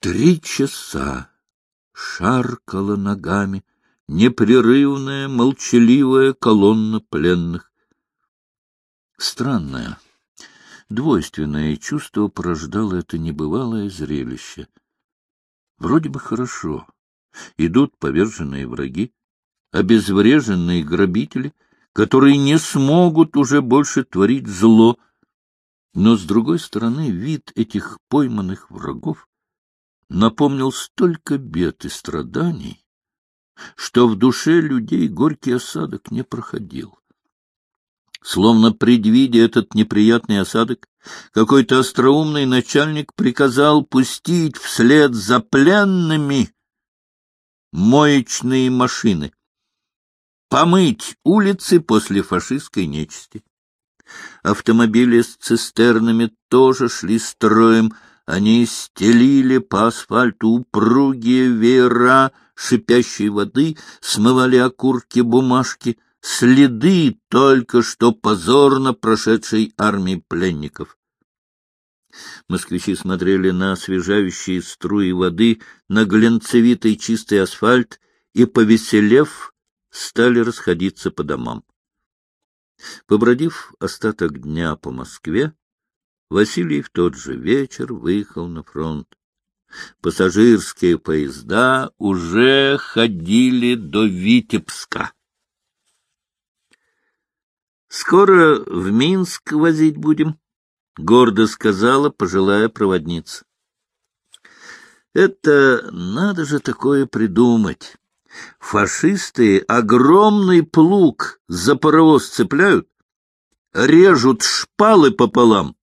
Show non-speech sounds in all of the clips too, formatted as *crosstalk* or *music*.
Три часа шаркала ногами непрерывная, молчаливая колонна пленных. Странное, двойственное чувство порождало это небывалое зрелище. Вроде бы хорошо. Идут поверженные враги, обезвреженные грабители, которые не смогут уже больше творить зло. Но, с другой стороны, вид этих пойманных врагов напомнил столько бед и страданий, что в душе людей горький осадок не проходил. Словно предвидя этот неприятный осадок, какой-то остроумный начальник приказал пустить вслед за пленными моечные машины, помыть улицы после фашистской нечисти. Автомобили с цистернами тоже шли строем, они стелили по асфальту упругие веера шипящей воды, смывали окурки бумажки, следы только что позорно прошедшей армии пленников. Москвичи смотрели на освежающие струи воды, на глянцевитый чистый асфальт и, повеселев, стали расходиться по домам. Побродив остаток дня по Москве, Василий в тот же вечер выехал на фронт. Пассажирские поезда уже ходили до Витебска. «Скоро в Минск возить будем», — гордо сказала пожилая проводница. «Это надо же такое придумать. Фашисты огромный плуг за паровоз цепляют, режут шпалы пополам,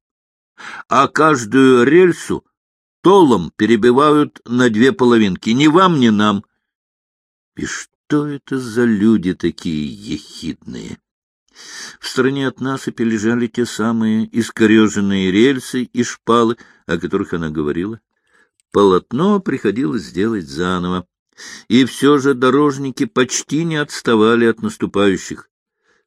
а каждую рельсу толом перебивают на две половинки. Ни вам, ни нам. И что это за люди такие ехидные? В стороне от насыпи лежали те самые искореженные рельсы и шпалы, о которых она говорила. Полотно приходилось сделать заново. И все же дорожники почти не отставали от наступающих.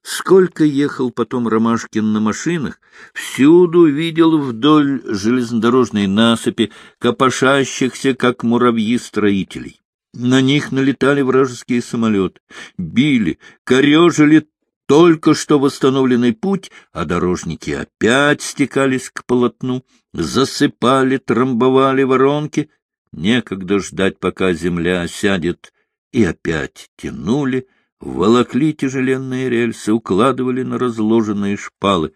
Сколько ехал потом Ромашкин на машинах, всюду видел вдоль железнодорожной насыпи копошащихся, как муравьи, строителей. На них налетали вражеские самолеты, били, корежили только что восстановленный путь, а дорожники опять стекались к полотну, засыпали, трамбовали воронки. Некогда ждать, пока земля осядет, и опять тянули, волокли тяжеленные рельсы, укладывали на разложенные шпалы.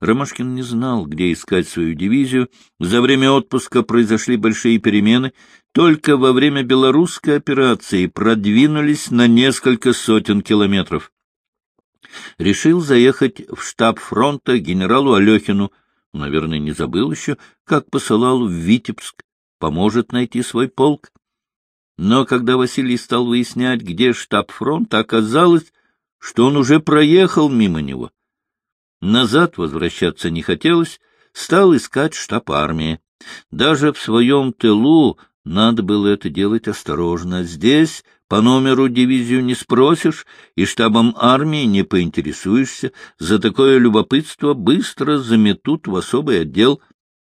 Ромашкин не знал, где искать свою дивизию. За время отпуска произошли большие перемены. Только во время белорусской операции продвинулись на несколько сотен километров. Решил заехать в штаб фронта генералу Алехину. Наверное, не забыл еще, как посылал в Витебск. Поможет найти свой полк. Но когда Василий стал выяснять, где штаб фронта, оказалось, что он уже проехал мимо него. Назад возвращаться не хотелось, стал искать штаб армии. Даже в своем тылу надо было это делать осторожно. Здесь по номеру дивизию не спросишь, и штабом армии не поинтересуешься. За такое любопытство быстро заметут в особый отдел,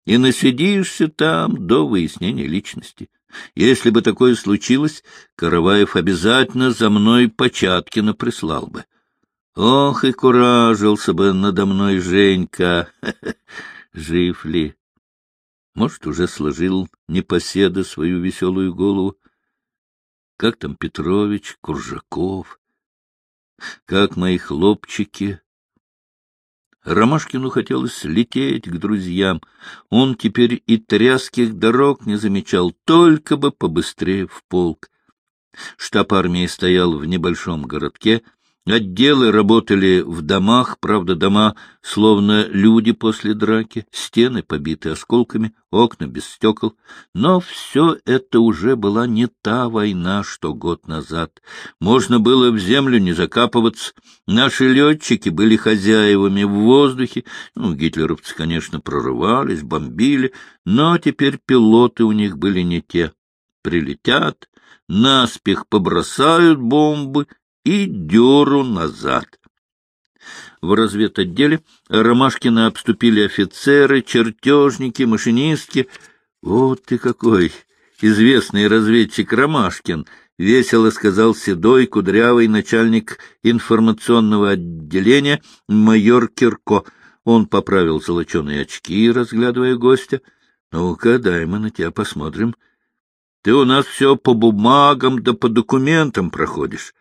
и насидишься там до выяснения личности. Если бы такое случилось, Караваев обязательно за мной Початкина прислал бы. Ох, и куражился бы надо мной Женька! *laughs* Жив ли? Может, уже сложил непоседа свою веселую голову? Как там Петрович, Куржаков? Как мои хлопчики? Ромашкину хотелось лететь к друзьям. Он теперь и тряских дорог не замечал, только бы побыстрее в полк. Штаб армии стоял в небольшом городке — Отделы работали в домах, правда, дома словно люди после драки, стены побиты осколками, окна без стекол. Но все это уже была не та война, что год назад. Можно было в землю не закапываться. Наши летчики были хозяевами в воздухе. Ну, гитлеровцы, конечно, прорывались, бомбили, но теперь пилоты у них были не те. Прилетят, наспех побросают бомбы — и дёру назад. В разведотделе Ромашкина обступили офицеры, чертежники, машинистки. — Вот ты какой! Известный разведчик Ромашкин! — весело сказал седой, кудрявый начальник информационного отделения майор Кирко. Он поправил золоченые очки, разглядывая гостя. — Ну-ка, дай мы на тебя посмотрим. Ты у нас все по бумагам да по документам проходишь.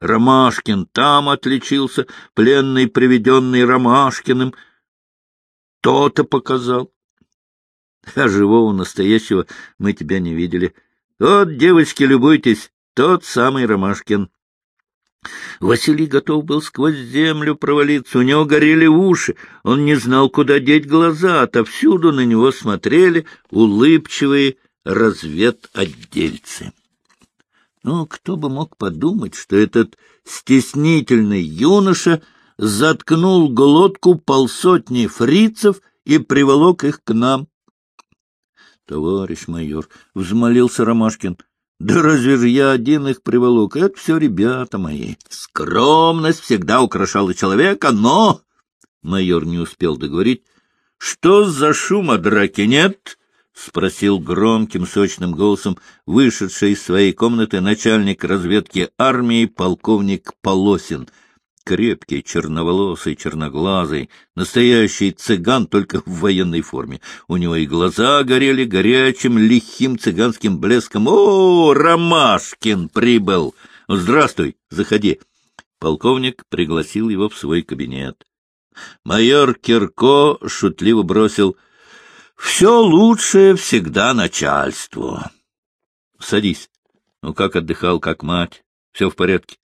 Ромашкин там отличился, пленный, приведенный Ромашкиным. То-то показал. А живого настоящего мы тебя не видели. Вот, девочки, любуйтесь, тот самый Ромашкин. Василий готов был сквозь землю провалиться, у него горели уши, он не знал, куда деть глаза, отовсюду на него смотрели улыбчивые разведотдельцы. Ну, кто бы мог подумать, что этот стеснительный юноша заткнул глотку полсотни фрицев и приволок их к нам. — Товарищ майор, — взмолился Ромашкин, — да разве же я один их приволок? Это все ребята мои. Скромность всегда украшала человека, но... Майор не успел договорить. — Что за шума драки нет? — спросил громким, сочным голосом вышедший из своей комнаты начальник разведки армии полковник Полосин. Крепкий, черноволосый, черноглазый, настоящий цыган только в военной форме. У него и глаза горели горячим, лихим цыганским блеском. «О, Ромашкин прибыл! Здравствуй, заходи!» Полковник пригласил его в свой кабинет. Майор Кирко шутливо бросил — все лучшее всегда начальству. Садись. Ну, как отдыхал, как мать? Все в порядке?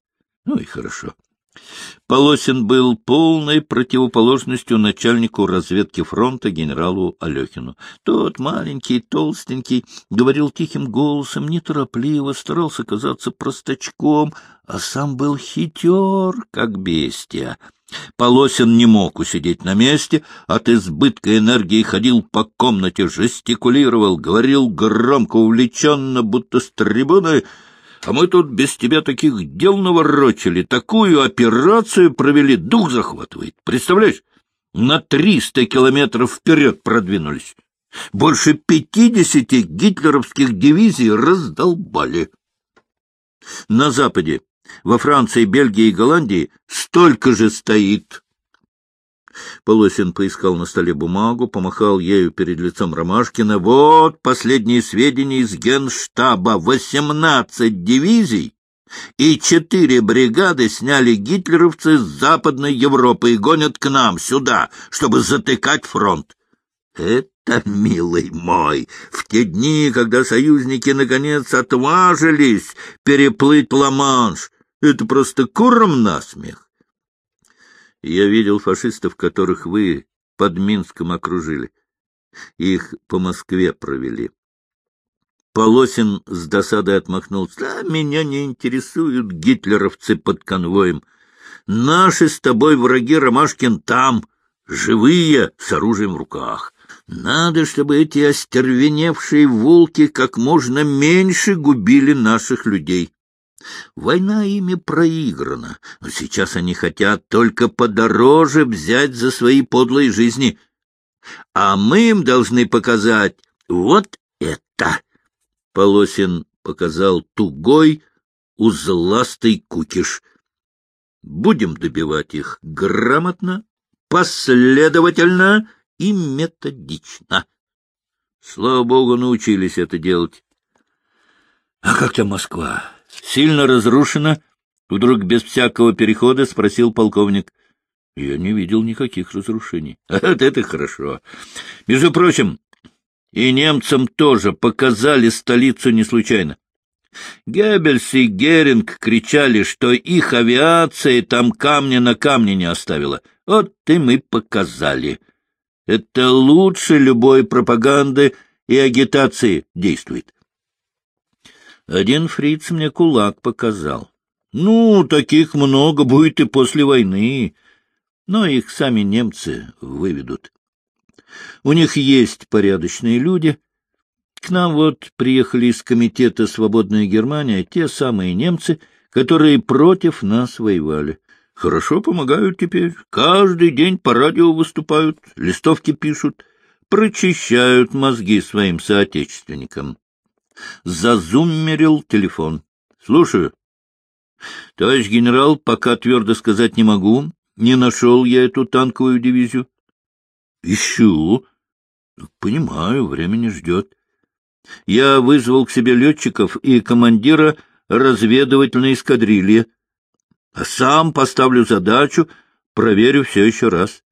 Ну и хорошо. Полосин был полной противоположностью начальнику разведки фронта генералу Алехину. Тот, маленький, толстенький, говорил тихим голосом, неторопливо, старался казаться простачком, а сам был хитер, как бестия. Полосин не мог усидеть на месте, от избытка энергии ходил по комнате, жестикулировал, говорил громко, увлеченно, будто с трибуны, а мы тут без тебя таких дел наворочили, такую операцию провели, дух захватывает. Представляешь, на триста километров вперед продвинулись. Больше пятидесяти гитлеровских дивизий раздолбали. На западе во Франции, Бельгии и Голландии столько же стоит. Полосин поискал на столе бумагу, помахал ею перед лицом Ромашкина. Вот последние сведения из генштаба. Восемнадцать дивизий и четыре бригады сняли гитлеровцы с Западной Европы и гонят к нам, сюда, чтобы затыкать фронт. Это, милый мой, в те дни, когда союзники наконец отважились переплыть Ла-Манш, это просто куром насмех. Я видел фашистов, которых вы под Минском окружили. Их по Москве провели. Полосин с досадой отмахнулся. Да, меня не интересуют гитлеровцы под конвоем. Наши с тобой враги, Ромашкин, там, живые, с оружием в руках. Надо, чтобы эти остервеневшие волки как можно меньше губили наших людей. Война ими проиграна, но сейчас они хотят только подороже взять за свои подлые жизни. А мы им должны показать вот это. Полосин показал тугой, узластый кукиш. Будем добивать их грамотно, последовательно и методично. Слава богу, научились это делать. А как там Москва? Сильно разрушена? — вдруг без всякого перехода спросил полковник. — Я не видел никаких разрушений. *laughs* — Это, это хорошо. Между прочим, и немцам тоже показали столицу не случайно. Геббельс и Геринг кричали, что их авиация там камня на камне не оставила. Вот и показали. Это лучше любой пропаганды и агитации действует. Один фриц мне кулак показал. Ну, таких много будет и после войны, но их сами немцы выведут. У них есть порядочные люди. К нам вот приехали из комитета «Свободная Германия» те самые немцы, которые против нас воевали. Хорошо помогают теперь. Каждый день по радио выступают, листовки пишут. прочищают мозги своим соотечественникам. Зазуммерил телефон. — Слушаю. — Товарищ генерал, пока твердо сказать не могу. Не нашел я эту танковую дивизию. — Ищу. — Понимаю, время не ждет. Я вызвал к себе летчиков и командира разведывательной эскадрильи, а сам поставлю задачу, проверю все еще раз.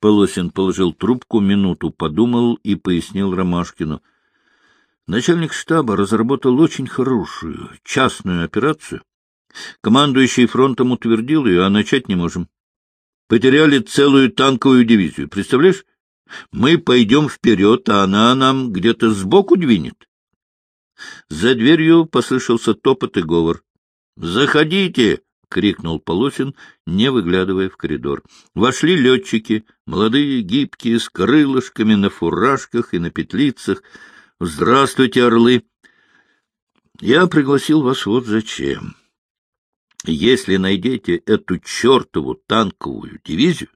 Полосин положил трубку, минуту подумал и пояснил Ромашкину. Начальник штаба разработал очень хорошую частную операцию. Командующий фронтом утвердил ее, а начать не можем. Потеряли целую танковую дивизию. Представляешь? Мы пойдем вперед, а она нам где-то сбоку двинет. За дверью послышался топот и говор. — Заходите! — крикнул Полосин, не выглядывая в коридор. Вошли летчики, молодые, гибкие, с крылышками на фуражках и на петлицах. — Здравствуйте, орлы! Я пригласил вас вот зачем. Если найдете эту чертову танковую дивизию,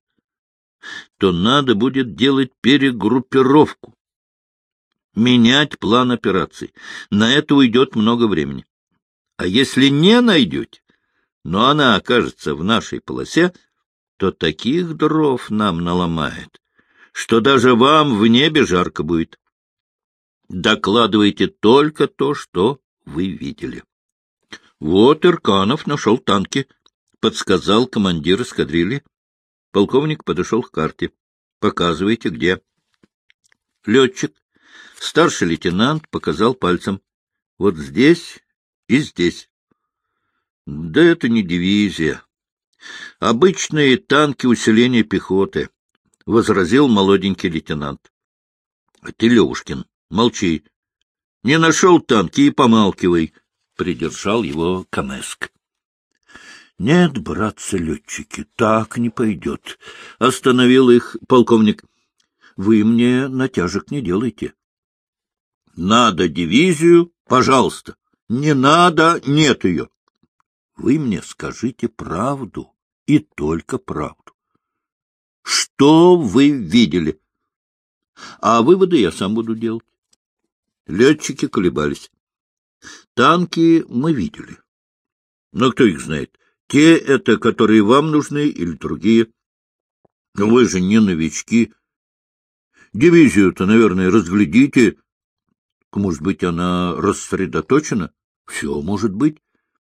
то надо будет делать перегруппировку, менять план операций. На это уйдет много времени. А если не найдете, но она окажется в нашей полосе, то таких дров нам наломает, что даже вам в небе жарко будет. Докладывайте только то, что вы видели. Вот Ирканов нашел танки, — подсказал командир эскадрильи. Полковник подошел к карте. — Показывайте, где. Летчик, старший лейтенант, показал пальцем. — Вот здесь и здесь. — Да это не дивизия. Обычные танки усиления пехоты, — возразил молоденький лейтенант. — Ты, Левушкин, молчи. Не нашел танки и помалкивай, — придержал его Камеск. — Нет, братцы-летчики, так не пойдет. Остановил их полковник. — Вы мне натяжек не делайте. — Надо дивизию, пожалуйста. Не надо, нет ее. Вы мне скажите правду и только правду. Что вы видели? А выводы я сам буду делать. Летчики колебались. Танки мы видели. Но кто их знает? Те это, которые вам нужны, или другие. Но вы же не новички. Дивизию-то, наверное, разглядите. Может быть, она рассредоточена? Все может быть.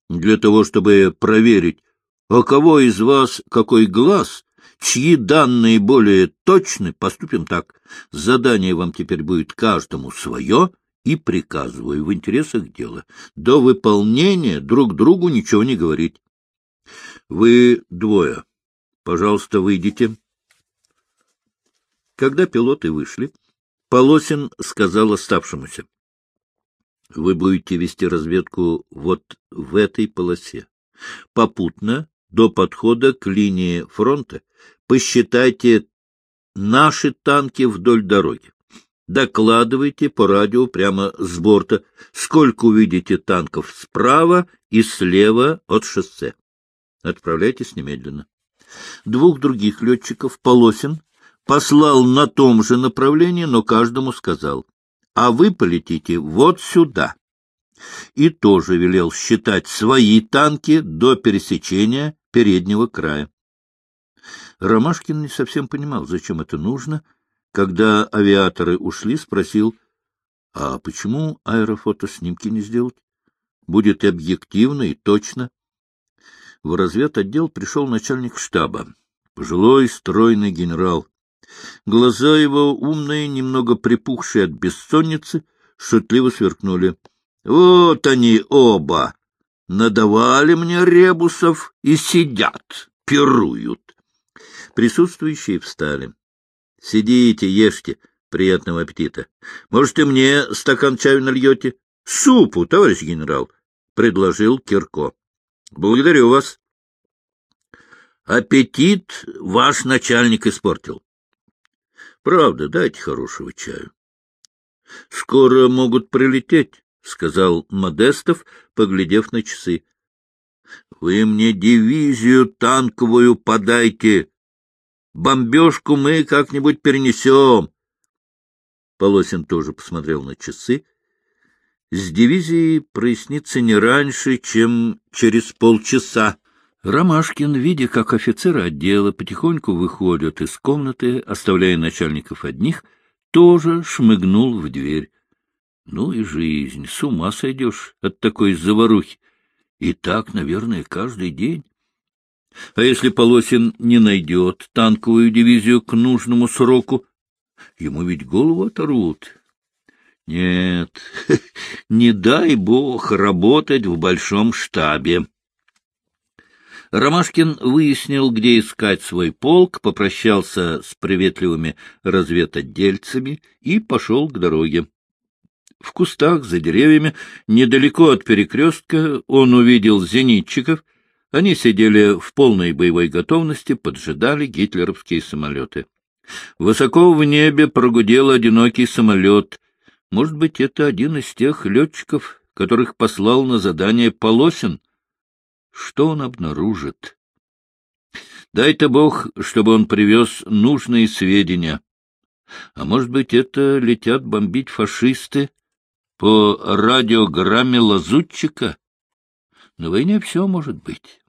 Для того, чтобы проверить, у кого из вас какой глаз, чьи данные более точны, поступим так. Задание вам теперь будет каждому свое, и приказываю в интересах дела до выполнения друг другу ничего не говорить. Вы двое. Пожалуйста, выйдите. Когда пилоты вышли, Полосин сказал оставшемуся. — Вы будете вести разведку вот в этой полосе. Попутно, до подхода к линии фронта, посчитайте наши танки вдоль дороги. Докладывайте по радио прямо с борта, сколько увидите танков справа и слева от шоссе. Отправляйтесь немедленно. Двух других летчиков Полосин послал на том же направлении, но каждому сказал, а вы полетите вот сюда. И тоже велел считать свои танки до пересечения переднего края. Ромашкин не совсем понимал, зачем это нужно. Когда авиаторы ушли, спросил, а почему аэрофотоснимки не сделать? Будет и объективно, и точно в разведотдел пришел начальник штаба, пожилой стройный генерал. Глаза его, умные, немного припухшие от бессонницы, шутливо сверкнули. — Вот они оба! Надавали мне ребусов и сидят, пируют. Присутствующие встали. — Сидите, ешьте. Приятного аппетита. Может, и мне стакан чаю нальете? — Супу, товарищ генерал, — предложил Кирко. — Благодарю вас. Аппетит ваш начальник испортил. Правда, дайте хорошего чаю. — Скоро могут прилететь, — сказал Модестов, поглядев на часы. — Вы мне дивизию танковую подайте. Бомбежку мы как-нибудь перенесем. Полосин тоже посмотрел на часы. С дивизией прояснится не раньше, чем через полчаса. Ромашкин, видя, как офицеры отдела потихоньку выходят из комнаты, оставляя начальников одних, тоже шмыгнул в дверь. Ну и жизнь, с ума сойдешь от такой заварухи. И так, наверное, каждый день. А если Полосин не найдет танковую дивизию к нужному сроку, ему ведь голову оторвут. Нет, *laughs* не дай бог работать в большом штабе. Ромашкин выяснил, где искать свой полк, попрощался с приветливыми разведотдельцами и пошел к дороге. В кустах за деревьями, недалеко от перекрестка, он увидел зенитчиков. Они сидели в полной боевой готовности, поджидали гитлеровские самолеты. Высоко в небе прогудел одинокий самолет. Может быть, это один из тех летчиков, которых послал на задание Полосин? Что он обнаружит? Дай-то Бог, чтобы он привез нужные сведения. А может быть, это летят бомбить фашисты по радиограмме лазутчика? На войне все может быть.